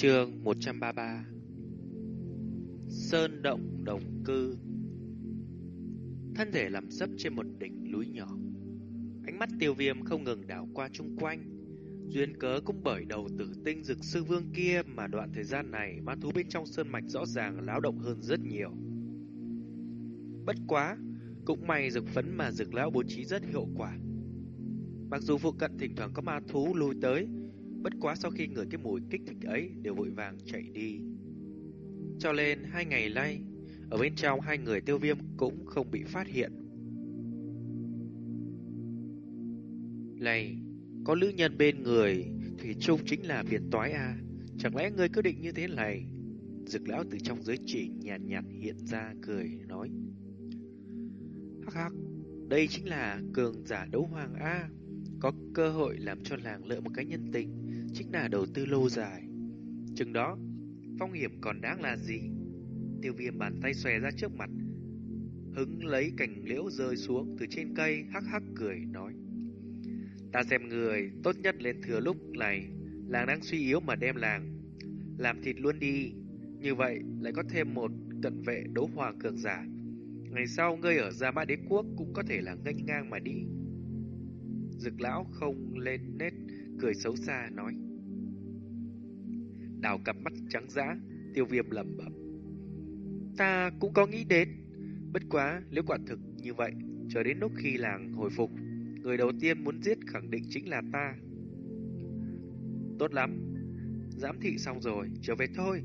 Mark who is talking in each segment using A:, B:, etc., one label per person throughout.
A: Chương 133 Sơn động đồng cư. Thân thể nằm sấp trên một đỉnh núi nhỏ. Ánh mắt tiêu viêm không ngừng đảo qua chung quanh. Duyên cớ cũng bởi đầu tử tinh dực sư vương kia Mà đoạn thời gian này ma thú bên trong sơn mạch rõ ràng láo động hơn rất nhiều. Bất quá, Cũng may dực phấn mà dực lão bố trí rất hiệu quả. Mặc dù phụ cận thỉnh thoảng có ma thú lùi tới Bất quá sau khi ngửi cái mùi kích thích ấy đều vội vàng chạy đi. Cho nên hai ngày nay, ở bên trong hai người tiêu viêm cũng không bị phát hiện. Này, có nữ nhân bên người, thì Trung chính là phiền toái à? Chẳng lẽ ngươi cứ định như thế này? Dực lão từ trong giới chỉ nhàn nhạt, nhạt hiện ra cười nói. Hắc hắc, đây chính là cường giả đấu hoàng A. Có cơ hội làm cho làng lợi một cái nhân tình chính là đầu tư lâu dài. Chừng đó, phong hiểm còn đáng là gì? Tiêu viêm bàn tay xòe ra trước mặt, hứng lấy cành liễu rơi xuống từ trên cây, hắc hắc cười, nói. Ta xem người, tốt nhất lên thừa lúc này, làng đang suy yếu mà đem làng, làm thịt luôn đi. Như vậy, lại có thêm một cận vệ đấu hoàng cường giả. Ngày sau, ngươi ở Gia Mã Đế Quốc cũng có thể là nghênh ngang mà đi. Dực lão không lên nết cười xấu xa nói. Đào cặp mắt trắng dã, tiêu viêm lẩm bẩm. Ta cũng có nghĩ đến, bất quá nếu quả thực như vậy, chờ đến lúc khi làng hồi phục, người đầu tiên muốn giết khẳng định chính là ta. Tốt lắm, giám thị xong rồi, trở về thôi.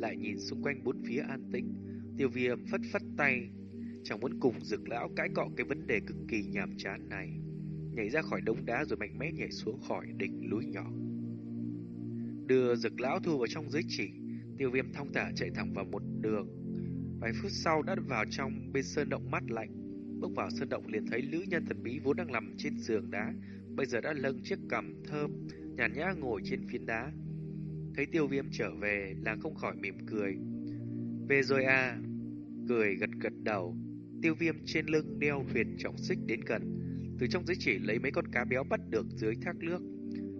A: Lại nhìn xung quanh bốn phía an tĩnh, tiêu viêm phất phất tay, chẳng muốn cùng dực lão cãi cọ cái vấn đề cực kỳ nhàm chán này nhảy ra khỏi đống đá rồi mạnh mẽ nhảy xuống khỏi đỉnh núi nhỏ. Đưa dực lão thu vào trong dưới chỉ, tiêu viêm thong thả chạy thẳng vào một đường. Vài phút sau đã vào trong bên sơn động mát lạnh. Bước vào sơn động liền thấy nữ nhân thần bí vốn đang nằm trên giường đá, bây giờ đã lâng chiếc cằm thơm, nhàn nhã ngồi trên phiến đá. Thấy tiêu viêm trở về, là không khỏi mỉm cười. Về rồi à? Cười gật gật đầu, tiêu viêm trên lưng đeo huyền trọng xích đến gần từ trong giới chỉ lấy mấy con cá béo bắt được dưới thác nước,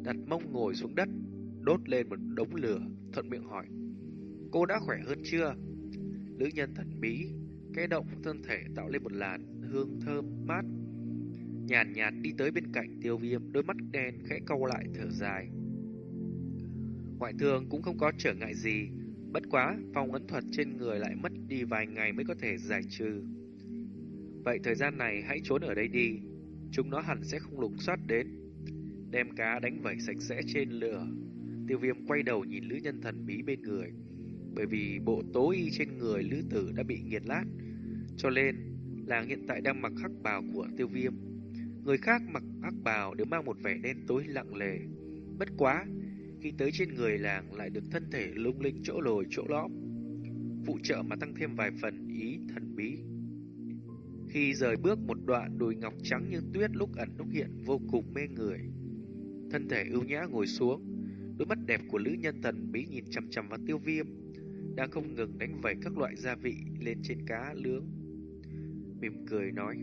A: đặt mông ngồi xuống đất, đốt lên một đống lửa, thuận miệng hỏi. Cô đã khỏe hơn chưa? Nữ nhân thần bí, cái động thân thể tạo lên một làn hương thơm mát. Nhàn nhạt đi tới bên cạnh tiêu viêm, đôi mắt đen khẽ cau lại thở dài. Ngoại thương cũng không có trở ngại gì, bất quá phong ấn thuật trên người lại mất đi vài ngày mới có thể giải trừ. Vậy thời gian này hãy trốn ở đây đi, Chúng nó hẳn sẽ không lục soát đến. Đem cá đánh vẩy sạch sẽ trên lửa. Tiêu viêm quay đầu nhìn lữ nhân thần bí bên người, Bởi vì bộ tố y trên người lữ tử đã bị nghiền lát Cho nên, làng hiện tại đang mặc hắc bào của tiêu viêm. Người khác mặc hắc bào đều mang một vẻ đen tối lặng lề. Bất quá, Khi tới trên người làng lại được thân thể lung linh chỗ lồi chỗ lõm. Phụ trợ mà tăng thêm vài phần ý thần bí khi rời bước một đoạn đùi ngọc trắng như tuyết lúc ẩn lúc hiện vô cùng mê người. Thân thể ưu nhã ngồi xuống, đôi mắt đẹp của lữ nhân thần bí nhìn chằm chằm vào tiêu viêm, đang không ngừng đánh vẩy các loại gia vị lên trên cá lướng. Mỉm cười nói,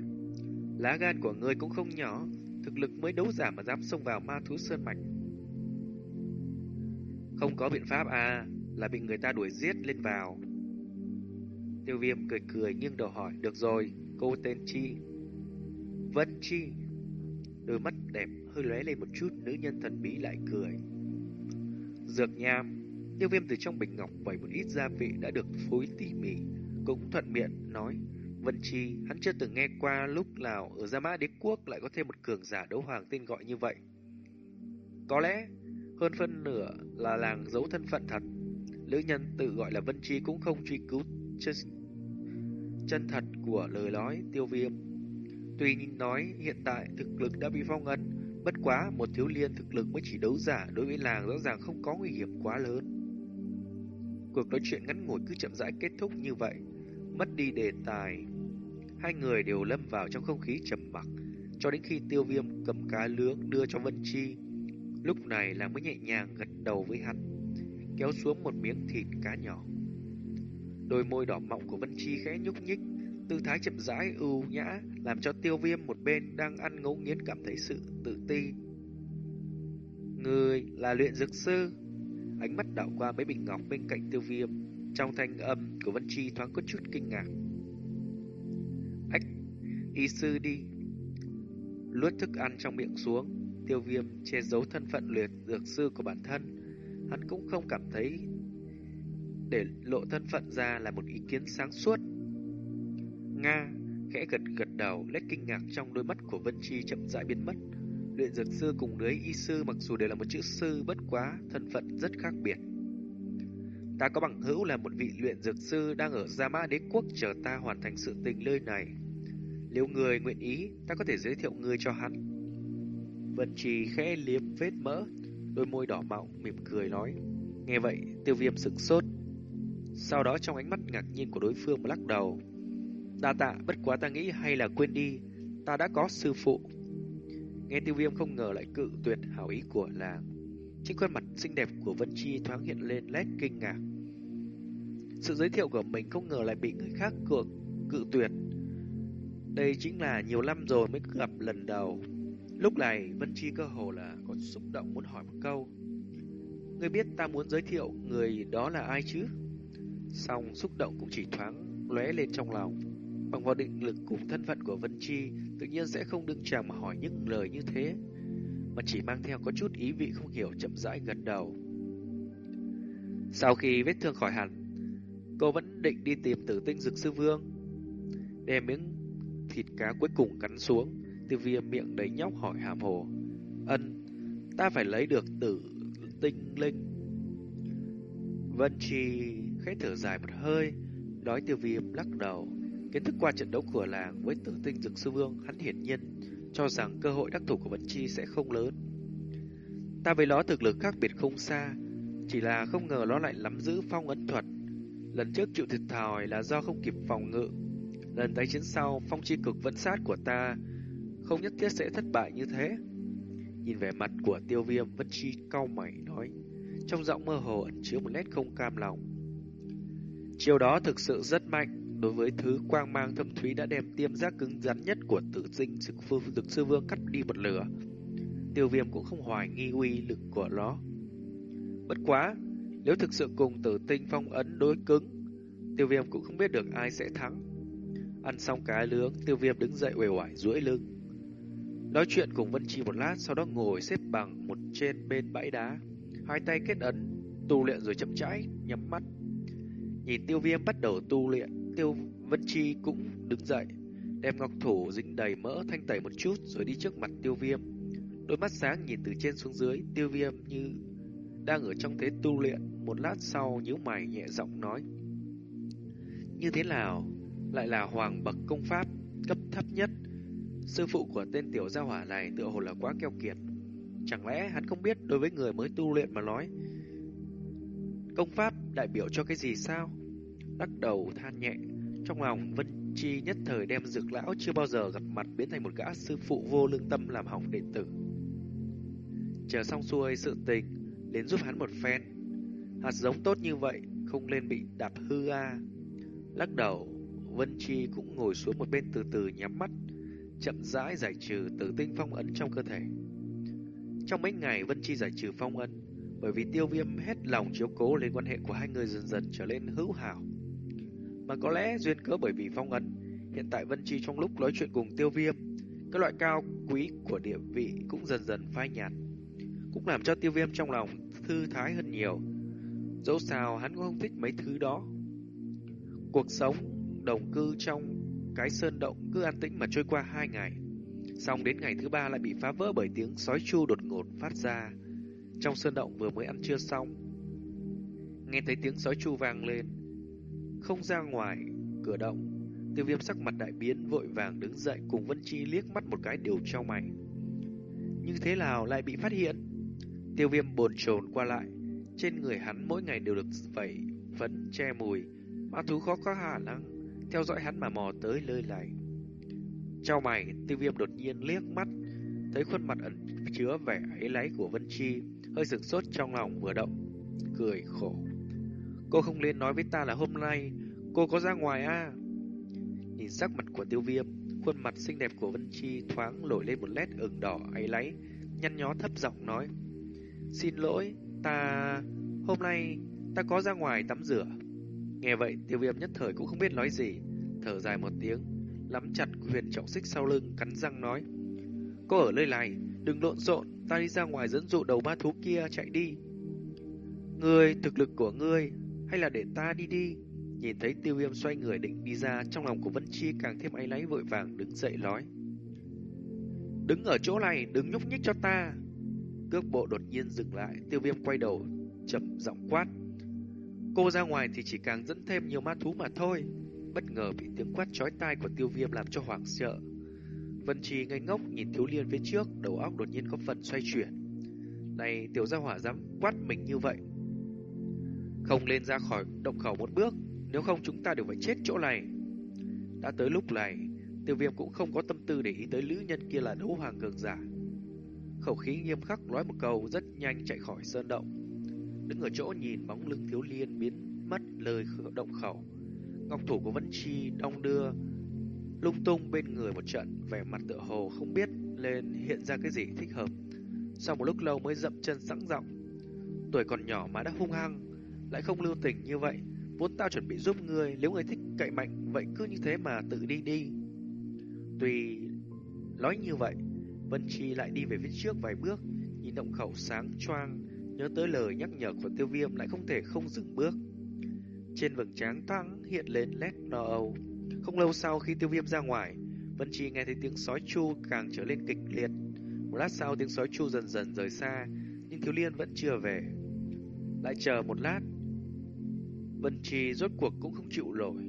A: lá gan của ngươi cũng không nhỏ, thực lực mới đấu giả mà dám xông vào ma thú sơn mạch. Không có biện pháp à, là bị người ta đuổi giết lên vào. Tiêu viêm cười cười nghiêng đầu hỏi, được rồi, Cô tên Chi. Vân Chi. Đôi mắt đẹp hơi lóe lên một chút, Nữ nhân thần bí lại cười. Dược nham, Tiêu viêm từ trong bình ngọc vẩy một ít gia vị Đã được phối tỉ mỉ, Cũng thuận miệng nói, Vân Chi, hắn chưa từng nghe qua lúc nào Ở Gia Mã Đế Quốc lại có thêm một cường giả đấu hoàng tên gọi như vậy. Có lẽ Hơn phân nửa là làng giấu thân phận thật. Nữ nhân tự gọi là Vân Chi cũng không truy cứu chân thật của lời nói tiêu viêm. Tuy nói hiện tại thực lực đã bị phong ấn, bất quá một thiếu liên thực lực mới chỉ đấu giả đối với làng rõ ràng không có nguy hiểm quá lớn. Cuộc nói chuyện ngắn ngủi cứ chậm rãi kết thúc như vậy, mất đi đề tài. Hai người đều lâm vào trong không khí trầm mặc, cho đến khi tiêu viêm cầm cá lướng đưa cho Vân Chi. Lúc này là mới nhẹ nhàng gật đầu với hắn, kéo xuống một miếng thịt cá nhỏ. Đôi môi đỏ mọng của Vân Chi khẽ nhúc nhích, tư thái chậm rãi ưu nhã, làm cho tiêu viêm một bên đang ăn ngấu nghiến cảm thấy sự tự ti. Người là luyện dược sư. ánh mắt đảo qua mấy bình ngọc bên cạnh tiêu viêm. Trong thanh âm của Vân Chi thoáng có chút kinh ngạc. Ách, y sư đi. Luốt thức ăn trong miệng xuống, tiêu viêm che giấu thân phận luyện dược sư của bản thân. Hắn cũng không cảm thấy để lộ thân phận ra là một ý kiến sáng suốt. Nga khẽ gật gật đầu, nét kinh ngạc trong đôi mắt của Vân Chi chậm rãi biến mất. Luyện dược sư cùng lưới y sư mặc dù đều là một chữ sư bất quá, thân phận rất khác biệt. Ta có bằng hữu là một vị luyện dược sư đang ở Gia Mã Đế Quốc chờ ta hoàn thành sự tình nơi này. Nếu người nguyện ý, ta có thể giới thiệu người cho hắn. Vân Trì khẽ liếm vết mỡ, đôi môi đỏ mọng mỉm cười nói. Nghe vậy, tiêu viêm sực sốt. Sau đó trong ánh mắt ngạc nhiên của đối phương mà lắc đầu. Đa tạ, bất quá ta nghĩ hay là quên đi, ta đã có sư phụ. Nghe tiêu viêm không ngờ lại cự tuyệt hảo ý của làng. Trên khuôn mặt xinh đẹp của Vân Chi thoáng hiện lên lét kinh ngạc. Sự giới thiệu của mình không ngờ lại bị người khác cự, cự tuyệt. Đây chính là nhiều năm rồi mới gặp lần đầu. Lúc này Vân Chi cơ hồ là có xúc động muốn hỏi một câu. Ngươi biết ta muốn giới thiệu người đó là ai chứ? Xong xúc động cũng chỉ thoáng lóe lên trong lòng. Bằng vào định lực cùng thân phận của Vân Chi, tự nhiên sẽ không đương chàng mà hỏi những lời như thế, mà chỉ mang theo có chút ý vị không hiểu chậm rãi gần đầu. Sau khi vết thương khỏi hẳn, cô vẫn định đi tìm tử tinh dực sư vương. Đem miếng thịt cá cuối cùng cắn xuống, từ viêm miệng đầy nhóc hỏi hàm hồ. Ân, ta phải lấy được tử tinh linh. Vân Chi khẽ thở dài một hơi, nói tiêu viêm lắc đầu. Kiến thức qua trận đấu của làng với tử tinh dực sư vương, hắn hiển nhiên cho rằng cơ hội đắc thủ của Vân Chi sẽ không lớn. Ta với nó thực lực khác biệt không xa, chỉ là không ngờ nó lại nắm giữ phong ấn thuật. Lần trước chịu thiệt thòi là do không kịp phòng ngự. Lần tái chiến sau, phong chi cực vẫn sát của ta không nhất thiết sẽ thất bại như thế. Nhìn vẻ mặt của tiêu viêm, Vân Chi cau mày nói, trong giọng mơ hồ ẩn chứa một nét không cam lòng. Chiều đó thực sự rất mạnh, đối với thứ quang mang thâm thúy đã đem tiêm giác cứng rắn nhất của tự sinh sự phương lực sư vương cắt đi một lửa. Tiêu viêm cũng không hoài nghi uy lực của nó. Bất quá, nếu thực sự cùng tử tinh phong ấn đối cứng, tiêu viêm cũng không biết được ai sẽ thắng. Ăn xong cá lướng, tiêu viêm đứng dậy uể oải duỗi lưng. Nói chuyện cùng Vân Chi một lát, sau đó ngồi xếp bằng một trên bên bãi đá. Hai tay kết ấn, tu luyện rồi chậm rãi, nhắm mắt. Nhìn tiêu viêm bắt đầu tu luyện, Tiêu Vân Chi cũng đứng dậy, đem ngọc thủ dính đầy mỡ thanh tẩy một chút rồi đi trước mặt tiêu viêm. Đôi mắt sáng nhìn từ trên xuống dưới, tiêu viêm như đang ở trong thế tu luyện. Một lát sau nhíu mày nhẹ giọng nói. Như thế nào? Lại là hoàng bậc công pháp, cấp thấp nhất. Sư phụ của tên tiểu gia hỏa này tựa hồ là quá keo kiệt. Chẳng lẽ hắn không biết đối với người mới tu luyện mà nói Công pháp đại biểu cho cái gì sao? lắc đầu than nhẹ. Trong lòng Vân Chi nhất thời đem dược lão chưa bao giờ gặp mặt biến thành một gã sư phụ vô lương tâm làm hỏng đệ tử. Chờ xong xuôi sự tình, đến giúp hắn một phen. Hạt giống tốt như vậy, không lên bị đạp hư a. Lắc đầu, Vân Chi cũng ngồi xuống một bên từ từ nhắm mắt, chậm rãi giải trừ tử tinh phong ấn trong cơ thể. Trong mấy ngày Vân Chi giải trừ phong ấn, bởi vì tiêu viêm hết lòng chiếu cố lên quan hệ của hai người dần dần trở lên hữu hảo. Mà có lẽ duyên cớ bởi vì phong ấn, hiện tại Vân Chi trong lúc nói chuyện cùng tiêu viêm, cái loại cao quý của địa vị cũng dần dần phai nhạt. Cũng làm cho tiêu viêm trong lòng thư thái hơn nhiều. Dẫu sao hắn cũng không thích mấy thứ đó. Cuộc sống đồng cư trong cái sơn động cứ an tĩnh mà trôi qua hai ngày. Xong đến ngày thứ ba lại bị phá vỡ bởi tiếng sói chu đột ngột phát ra. Trong sơn động vừa mới ăn trưa xong. Nghe thấy tiếng sói chu vang lên, không ra ngoài cửa động. Tiêu viêm sắc mặt đại biến vội vàng đứng dậy cùng Vân Chi liếc mắt một cái điều trao mày. Như thế nào lại bị phát hiện? Tiêu viêm bồn chồn qua lại. Trên người hắn mỗi ngày đều được vẩy phấn che mùi. Ma thú khó có khả năng theo dõi hắn mà mò tới lơi này Trao mày, tiêu viêm đột nhiên liếc mắt, thấy khuôn mặt ẩn chứa vẻ ấy láy của Vân Chi, hơi sửng sốt trong lòng vừa động, cười khổ. Cô không nên nói với ta là hôm nay cô có ra ngoài à? Nhìn sắc mặt của tiêu viêm, khuôn mặt xinh đẹp của Vân Chi thoáng nổi lên một nét ửng đỏ áy lấy nhăn nhó thấp giọng nói. Xin lỗi, ta... Hôm nay ta có ra ngoài tắm rửa. Nghe vậy tiêu viêm nhất thời cũng không biết nói gì. Thở dài một tiếng, nắm chặt huyền trọng xích sau lưng, cắn răng nói. Cô ở nơi này, đừng lộn xộn, ta đi ra ngoài dẫn dụ đầu ma thú kia chạy đi. Ngươi, thực lực của ngươi, hay là để ta đi đi? Nhìn thấy tiêu viêm xoay người định đi ra, trong lòng của Vân Chi càng thêm áy náy vội vàng đứng dậy nói. Đứng ở chỗ này, đừng nhúc nhích cho ta. Cước bộ đột nhiên dừng lại, tiêu viêm quay đầu, chậm giọng quát. Cô ra ngoài thì chỉ càng dẫn thêm nhiều ma thú mà thôi. Bất ngờ bị tiếng quát chói tai của tiêu viêm làm cho hoảng sợ. Vân Chi ngây ngốc nhìn thiếu liên phía trước, đầu óc đột nhiên có phần xoay chuyển. Này tiểu gia hỏa dám quát mình như vậy. Không lên ra khỏi động khẩu một bước, nếu không chúng ta đều phải chết chỗ này. Đã tới lúc này, tiêu viêm cũng không có tâm tư để ý tới lữ nhân kia là đấu hoàng cường giả. Khẩu khí nghiêm khắc nói một câu rất nhanh chạy khỏi sơn động. Đứng ở chỗ nhìn bóng lưng thiếu liên biến mất lời động khẩu. Ngọc thủ của Vân Chi đong đưa lung tung bên người một trận, vẻ mặt tựa hồ không biết lên hiện ra cái gì thích hợp. Sau một lúc lâu mới dậm chân sẵn giọng. Tuổi còn nhỏ mà đã hung hăng, lại không lưu tình như vậy. Vốn tao chuẩn bị giúp ngươi, nếu ngươi thích cậy mạnh, vậy cứ như thế mà tự đi đi. Tùy nói như vậy, Vân Chi lại đi về phía trước vài bước, nhìn động khẩu sáng choang, nhớ tới lời nhắc nhở của tiêu viêm lại không thể không dừng bước. Trên vầng trán thoáng hiện lên nét no âu. Không lâu sau khi tiêu viêm ra ngoài, Vân Chi nghe thấy tiếng sói chu càng trở lên kịch liệt. Một lát sau tiếng sói chu dần dần rời xa, nhưng thiếu liên vẫn chưa về. Lại chờ một lát, Vân Chi rốt cuộc cũng không chịu nổi,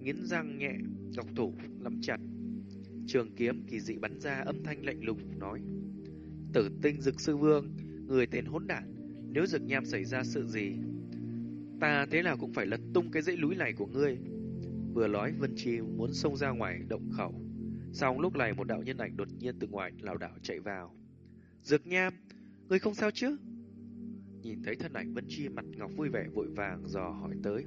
A: nghiến răng nhẹ, ngọc thủ nắm chặt. Trường kiếm kỳ dị bắn ra âm thanh lạnh lùng nói: "Tử Tinh Dực Sư Vương, người tên hỗn đản, nếu Dực Nham xảy ra sự gì, ta thế nào cũng phải lật tung cái dãy núi này của ngươi." Vừa nói Vân Chi muốn xông ra ngoài động khẩu, Sau lúc này một đạo nhân ảnh đột nhiên từ ngoài lảo đảo chạy vào. "Dực Nham, ngươi không sao chứ?" Nhìn thấy thân ảnh Vân Chi mặt ngọc vui vẻ vội vàng dò hỏi tới.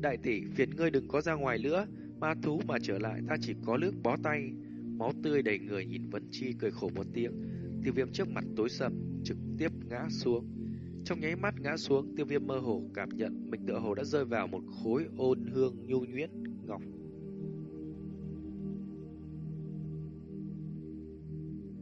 A: Đại tỷ, phiền ngươi đừng có ra ngoài nữa, ma thú mà trở lại ta chỉ có nước bó tay. Máu tươi đầy người nhìn Vân Chi cười khổ một tiếng, tiêu viêm trước mặt tối sầm, trực tiếp ngã xuống. Trong nháy mắt ngã xuống, tiêu viêm mơ hồ cảm nhận mình tựa hồ đã rơi vào một khối ôn hương nhu nhuyễn ngọc.